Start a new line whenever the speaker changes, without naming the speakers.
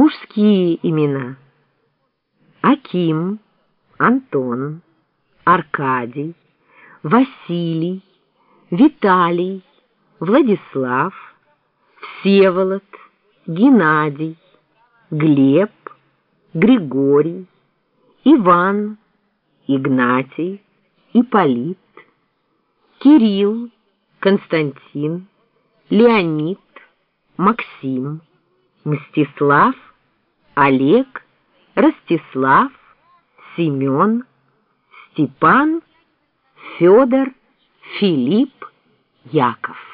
Мужские имена. Аким, Антон, Аркадий, Василий, Виталий, Владислав, Всеволод, Геннадий, Глеб, Григорий, Иван, Игнатий, Ипполит, Кирилл, Константин, Леонид, Максим, Мстислав, Олег, Ростислав, Семен, Степан, Федор, Филипп, Яков.